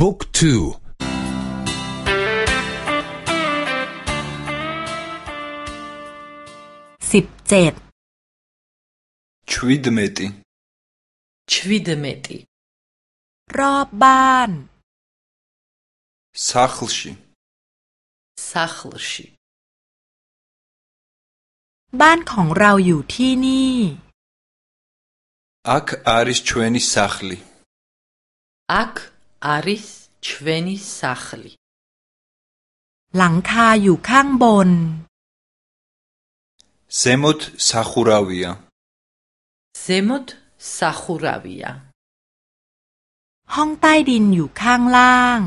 บุ๊กทู สิบเจ็ด ჩვიდმეტი 17 รอบบ้าน სახლში სახლში บ้านของเราอยู่ที่นี่ აქ არის ჩვენი სახლი აქ არის ჩვენი სახლი หลังคาอยู่ข้างบน ზემოთ სახურავია ზემოთ სახურავია ห้องใต้ดินอยู่ข้างล่าง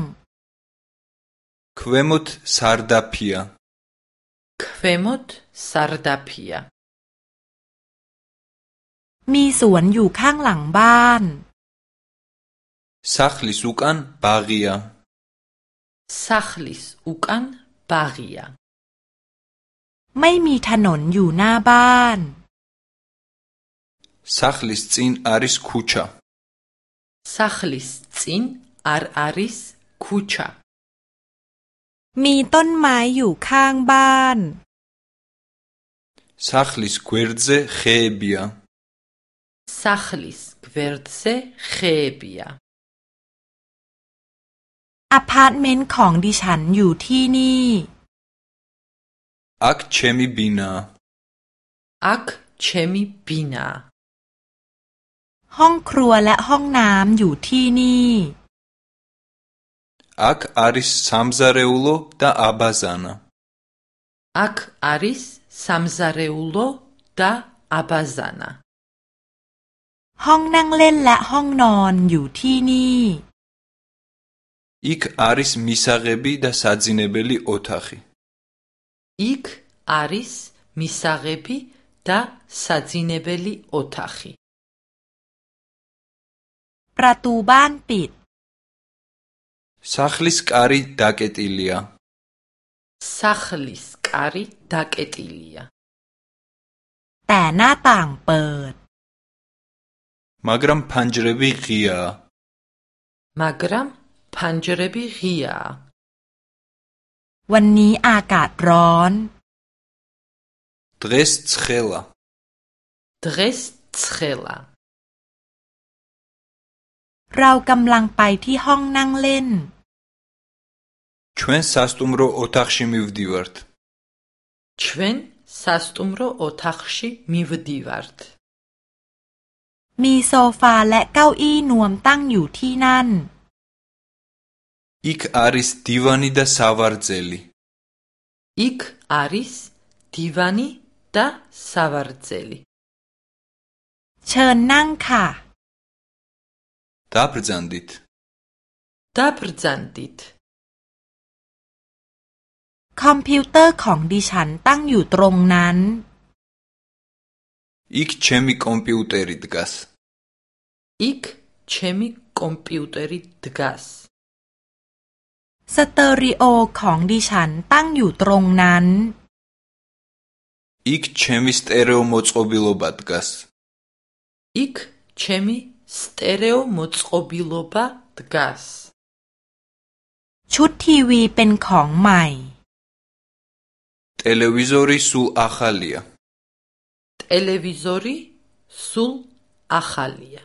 ქვემოთ სარდაფია ქვემოთ სარდაფია มีสวนอยู่ข้างหลังบ้าน სახლის უკან ბაღია სახლის უკან ბაღია ไม่มีถนนอยู่หน้าบ้าน სახლის წინ არის ქუჩა სახლის წინ არ არის ქუჩა มีต้นไม้อยู่ข้างบ้าน სახლის გვერდზე ხეებია სახლის გვერდზე ხეებია อพาร์ตเมนต์ของดิฉันอยู่ที่นี่ Ak chemi bina Ak chemi bina ห้องครัวและห้องน้ำอยู่ที่นี่ Ak aris samzareulo da abazana Ak aris samzareulo da abazana ห้องนั่งเล่นและห้องนอนอยู่ที่นี่ იქ არის მისაღები და საძინებელი ოთახი იქ არის მისაღები და საძინებელი ოთახი ประตูบ้านปิด სახლის კარი დაკეტილია სახლის კარი დაკეტილია แต่หน้าต่างเปิด მაგრამ ფანჯრები ღიაა მაგრამ ფანჯრები ღიაა วันนี้อากาศร้อน დღეს ცხელა დღეს ცხელა เรากำลังไปที่ห้องนั่งเล่น ჩვენ სასტუმრო ოთახში მივდივართ ჩვენ სასტუმრო ოთახში მივდივართ มีโซฟาและเก้าอี้นวมตั้งอยู่ที่นั่น იქ არის დივანი და სავარძელი იქ არის დივანი და სავარძელი เชิญนั่งค่ะ დაბრძანდით დაბრძანდით คอมพิวเตอร์ของดิฉันตั้งอยู่ตรงนั้น იქ ჩემი კომპიუტერი დგას იქ ჩემი კომპიუტერი დგას สเตอริโอของดิฉันตั้งอยู่ตรงนั้น იქ ჩემი სტერეო მოწყობილობა დგას იქ ჩემი სტერეო მოწყობილობა დგას ชุดทีวีเป็นของใหม่ ტელევიზორი სულ ახალია ტელევიზორი სულ ახალია